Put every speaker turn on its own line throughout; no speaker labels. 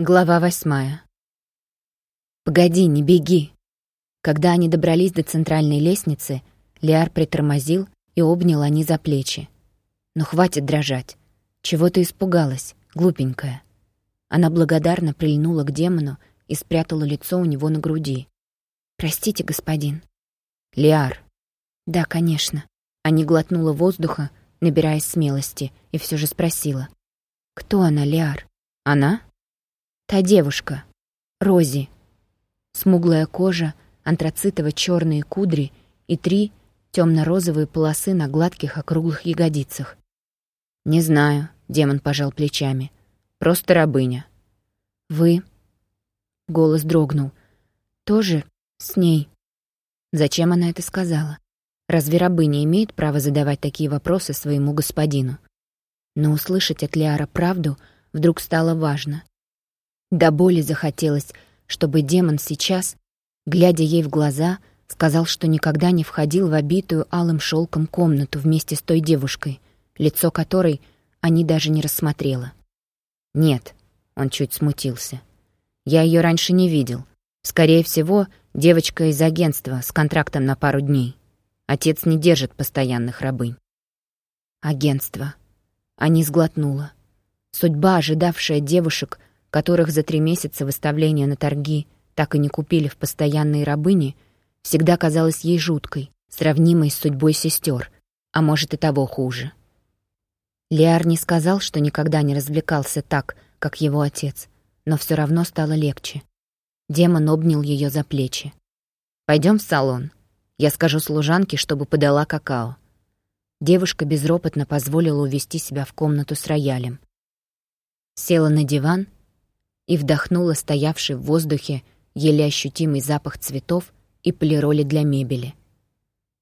Глава восьмая. «Погоди, не беги!» Когда они добрались до центральной лестницы, Лиар притормозил и обнял они за плечи. «Ну хватит дрожать. Чего ты испугалась, глупенькая?» Она благодарно прильнула к демону и спрятала лицо у него на груди. «Простите, господин». «Лиар». «Да, конечно». Они глотнула воздуха, набираясь смелости, и все же спросила. «Кто она, Лиар?» «Она?» Та девушка. Рози. Смуглая кожа, антрацитово-черные кудри и три темно-розовые полосы на гладких округлых ягодицах. «Не знаю», — демон пожал плечами. «Просто рабыня». «Вы...» — голос дрогнул. «Тоже с ней?» Зачем она это сказала? Разве рабыня имеет право задавать такие вопросы своему господину? Но услышать от Лиара правду вдруг стало важно. До боли захотелось, чтобы демон сейчас, глядя ей в глаза, сказал, что никогда не входил в обитую алым шелком комнату вместе с той девушкой, лицо которой они даже не рассмотрела. «Нет», — он чуть смутился. «Я ее раньше не видел. Скорее всего, девочка из агентства с контрактом на пару дней. Отец не держит постоянных рабынь». Агентство. Они сглотнула. Судьба, ожидавшая девушек, которых за три месяца выставления на торги так и не купили в постоянные рабыни, всегда казалась ей жуткой, сравнимой с судьбой сестер, а может и того хуже. Лиар не сказал, что никогда не развлекался так, как его отец, но все равно стало легче. Демон обнял ее за плечи. Пойдем в салон. Я скажу служанке, чтобы подала какао». Девушка безропотно позволила увести себя в комнату с роялем. Села на диван и вдохнула стоявший в воздухе еле ощутимый запах цветов и полироли для мебели.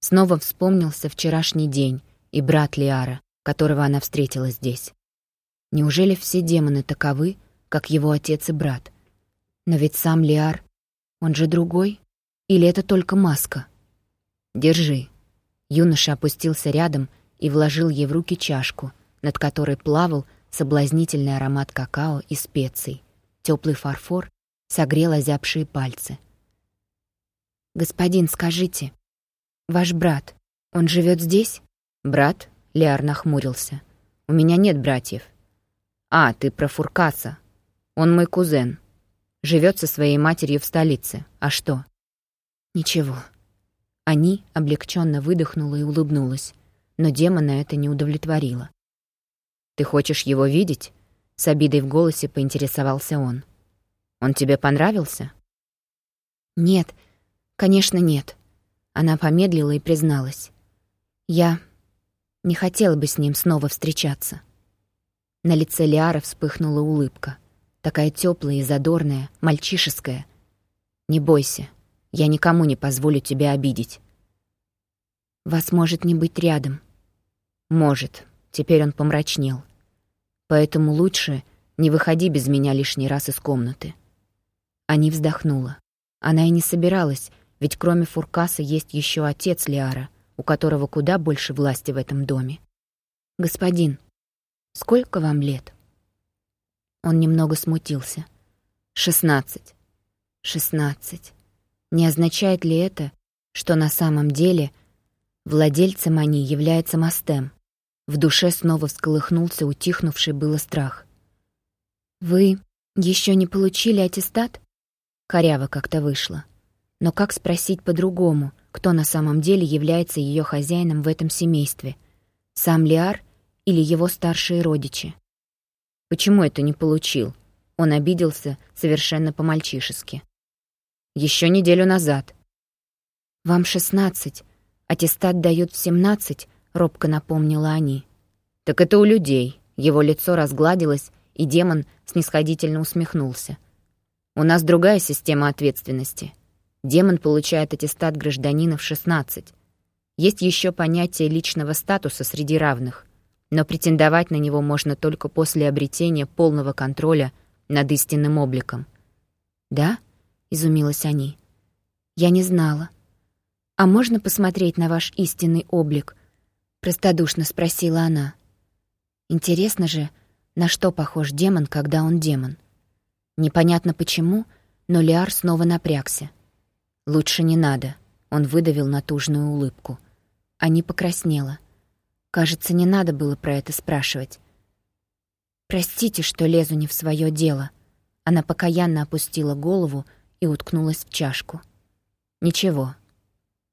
Снова вспомнился вчерашний день и брат Лиара, которого она встретила здесь. Неужели все демоны таковы, как его отец и брат? Но ведь сам Лиар, он же другой? Или это только маска? Держи. Юноша опустился рядом и вложил ей в руки чашку, над которой плавал соблазнительный аромат какао и специй. Теплый фарфор согрел озябшие пальцы. «Господин, скажите, ваш брат, он живет здесь?» «Брат?» — Леар нахмурился. «У меня нет братьев». «А, ты про Фуркаса. Он мой кузен. Живет со своей матерью в столице. А что?» «Ничего». Они облегченно выдохнула и улыбнулась, но демона это не удовлетворило. «Ты хочешь его видеть?» С обидой в голосе поинтересовался он. «Он тебе понравился?» «Нет, конечно, нет». Она помедлила и призналась. «Я не хотела бы с ним снова встречаться». На лице Лиара вспыхнула улыбка. Такая теплая и задорная, мальчишеская. «Не бойся, я никому не позволю тебя обидеть». «Вас может не быть рядом». «Может». Теперь он помрачнел. Поэтому лучше не выходи без меня лишний раз из комнаты». Они вздохнула. Она и не собиралась, ведь кроме Фуркаса есть еще отец Лиара, у которого куда больше власти в этом доме. «Господин, сколько вам лет?» Он немного смутился. «Шестнадцать». «Шестнадцать. Не означает ли это, что на самом деле владельцем они является Мастем?» В душе снова всколыхнулся утихнувший было страх. «Вы еще не получили аттестат?» Коряво как-то вышло. Но как спросить по-другому, кто на самом деле является ее хозяином в этом семействе? Сам Лиар или его старшие родичи? Почему это не получил? Он обиделся совершенно по-мальчишески. Еще неделю назад. «Вам шестнадцать. Аттестат дают в семнадцать», — робко напомнила они. «Так это у людей». Его лицо разгладилось, и демон снисходительно усмехнулся. «У нас другая система ответственности. Демон получает аттестат гражданина в 16. Есть еще понятие личного статуса среди равных, но претендовать на него можно только после обретения полного контроля над истинным обликом». «Да?» — изумилась они. «Я не знала. А можно посмотреть на ваш истинный облик?» Простодушно спросила она. Интересно же, на что похож демон, когда он демон? Непонятно почему, но Лиар снова напрягся. «Лучше не надо», — он выдавил натужную улыбку. А не покраснела. Кажется, не надо было про это спрашивать. «Простите, что лезу не в свое дело». Она покаянно опустила голову и уткнулась в чашку. «Ничего».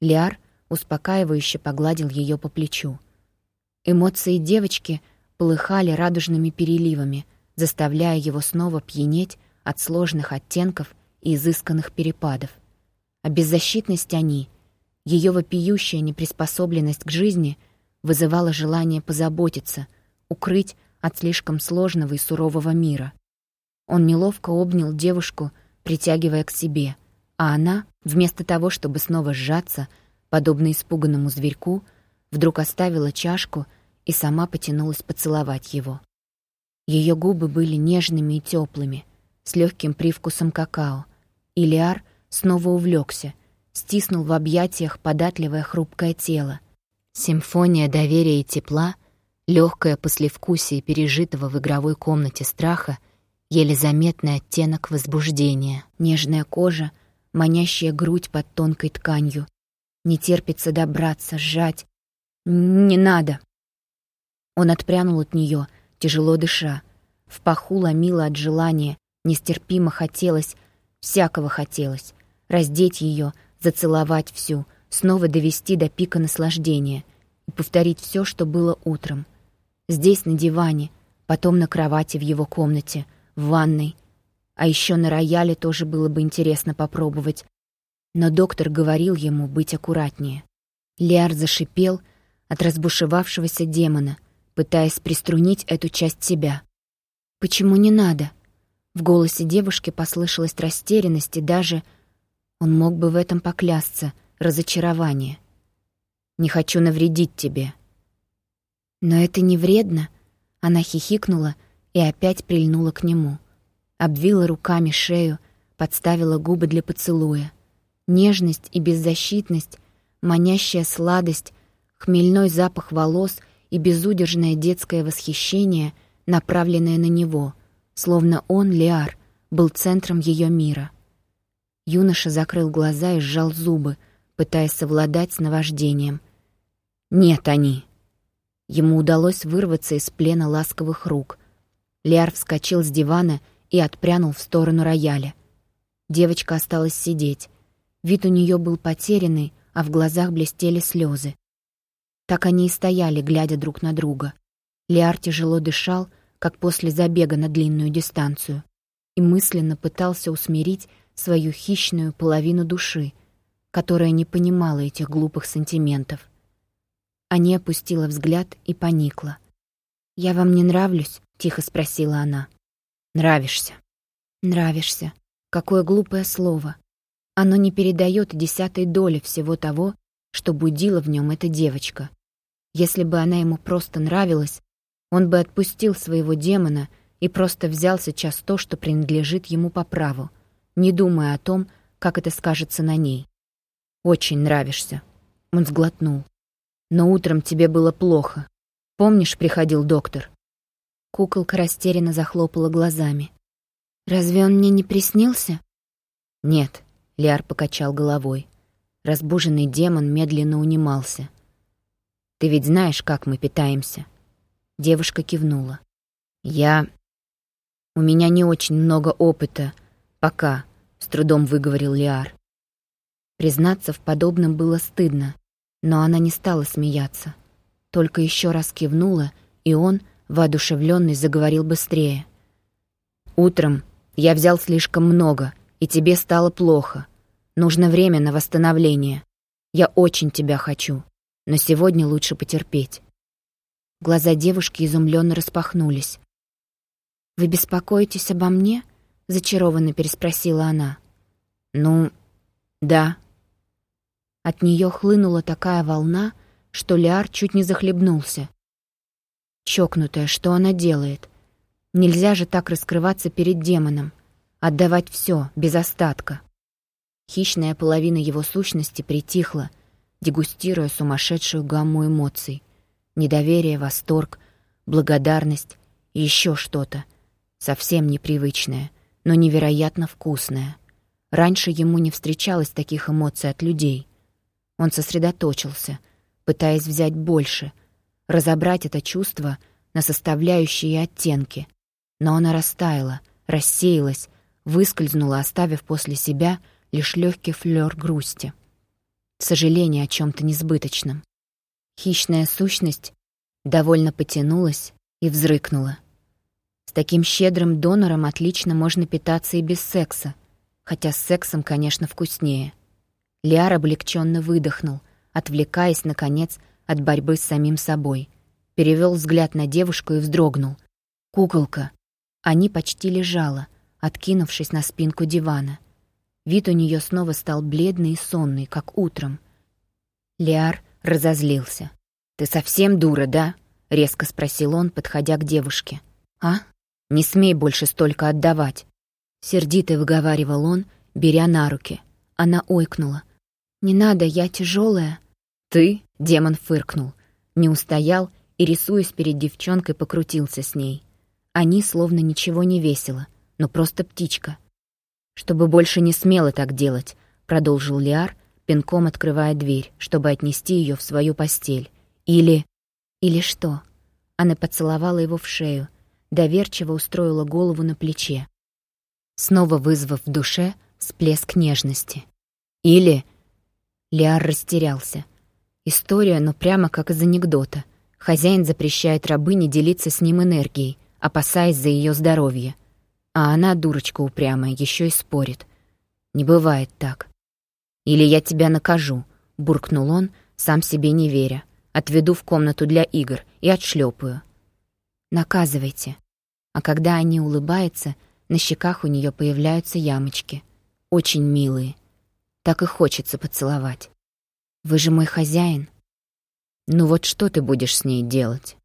Лиар успокаивающе погладил ее по плечу. Эмоции девочки полыхали радужными переливами, заставляя его снова пьянеть от сложных оттенков и изысканных перепадов. А беззащитность они, ее вопиющая неприспособленность к жизни вызывала желание позаботиться, укрыть от слишком сложного и сурового мира. Он неловко обнял девушку, притягивая к себе, а она, вместо того, чтобы снова сжаться, подобно испуганному зверьку, вдруг оставила чашку и сама потянулась поцеловать его. Ее губы были нежными и теплыми, с легким привкусом какао. И Лиар снова увлекся, стиснул в объятиях податливое хрупкое тело. Симфония доверия и тепла, легкое послевкусие пережитого в игровой комнате страха, еле заметный оттенок возбуждения, нежная кожа, манящая грудь под тонкой тканью. Не терпится добраться, сжать. «Не надо!» Он отпрянул от нее, тяжело дыша. В паху ломило от желания, Нестерпимо хотелось, всякого хотелось. Раздеть ее, зацеловать всю, снова довести до пика наслаждения и повторить все, что было утром. Здесь, на диване, потом на кровати в его комнате, в ванной. А еще на рояле тоже было бы интересно попробовать. Но доктор говорил ему быть аккуратнее. Лиар зашипел от разбушевавшегося демона, пытаясь приструнить эту часть себя. «Почему не надо?» В голосе девушки послышалась растерянность и даже, он мог бы в этом поклясться, разочарование. «Не хочу навредить тебе». «Но это не вредно», — она хихикнула и опять прильнула к нему. Обвила руками шею, подставила губы для поцелуя. Нежность и беззащитность, манящая сладость, хмельной запах волос и безудержное детское восхищение, направленное на него — словно он, Лиар, был центром ее мира. Юноша закрыл глаза и сжал зубы, пытаясь совладать с наваждением. «Нет, они!» Ему удалось вырваться из плена ласковых рук. Лиар вскочил с дивана и отпрянул в сторону рояля. Девочка осталась сидеть. Вид у нее был потерянный, а в глазах блестели слезы. Так они и стояли, глядя друг на друга. Лиар тяжело дышал, как после забега на длинную дистанцию, и мысленно пытался усмирить свою хищную половину души, которая не понимала этих глупых сантиментов. Ани опустила взгляд и поникла. «Я вам не нравлюсь?» — тихо спросила она. «Нравишься». «Нравишься. Какое глупое слово. Оно не передает десятой доли всего того, что будила в нем эта девочка. Если бы она ему просто нравилась, он бы отпустил своего демона и просто взял сейчас то, что принадлежит ему по праву, не думая о том, как это скажется на ней. «Очень нравишься», — он сглотнул. «Но утром тебе было плохо. Помнишь, приходил доктор?» Куколка растерянно захлопала глазами. «Разве он мне не приснился?» «Нет», — Лиар покачал головой. Разбуженный демон медленно унимался. «Ты ведь знаешь, как мы питаемся?» Девушка кивнула. «Я... У меня не очень много опыта. Пока», — с трудом выговорил Лиар. Признаться в подобном было стыдно, но она не стала смеяться. Только еще раз кивнула, и он, воодушевленный, заговорил быстрее. «Утром я взял слишком много, и тебе стало плохо. Нужно время на восстановление. Я очень тебя хочу, но сегодня лучше потерпеть. Глаза девушки изумленно распахнулись. «Вы беспокоитесь обо мне?» — зачарованно переспросила она. «Ну, да». От нее хлынула такая волна, что Лиар чуть не захлебнулся. Чокнутая, что она делает? Нельзя же так раскрываться перед демоном, отдавать все без остатка. Хищная половина его сущности притихла, дегустируя сумасшедшую гамму эмоций недоверие, восторг, благодарность и еще что-то, совсем непривычное, но невероятно вкусная. Раньше ему не встречалось таких эмоций от людей. Он сосредоточился, пытаясь взять больше, разобрать это чувство на составляющие оттенки. Но она растаяла, рассеялась, выскользнула, оставив после себя лишь легкий флёр грусти. Сожаление о чем то несбыточном. Хищная сущность довольно потянулась и взрыкнула. С таким щедрым донором отлично можно питаться и без секса, хотя с сексом, конечно, вкуснее. Лиар облегченно выдохнул, отвлекаясь, наконец, от борьбы с самим собой. Перевел взгляд на девушку и вздрогнул. Куколка. Они почти лежала, откинувшись на спинку дивана. Вид у нее снова стал бледный и сонный, как утром. Лиар разозлился. «Ты совсем дура, да?» — резко спросил он, подходя к девушке. «А? Не смей больше столько отдавать!» Сердито выговаривал он, беря на руки. Она ойкнула. «Не надо, я тяжелая. «Ты?» — демон фыркнул. Не устоял и, рисуясь перед девчонкой, покрутился с ней. Они словно ничего не весело, но просто птичка. «Чтобы больше не смело так делать», — продолжил Лиар, пинком открывая дверь, чтобы отнести ее в свою постель. «Или...» «Или что?» Она поцеловала его в шею, доверчиво устроила голову на плече, снова вызвав в душе всплеск нежности. «Или...» Лиар растерялся. История, но прямо как из анекдота. Хозяин запрещает рабыне делиться с ним энергией, опасаясь за ее здоровье. А она, дурочка упрямая, еще и спорит. Не бывает так. «Или я тебя накажу», — буркнул он, сам себе не веря. «Отведу в комнату для игр и отшлепаю». «Наказывайте». А когда они улыбаются, на щеках у нее появляются ямочки. Очень милые. Так и хочется поцеловать. «Вы же мой хозяин». «Ну вот что ты будешь с ней делать?»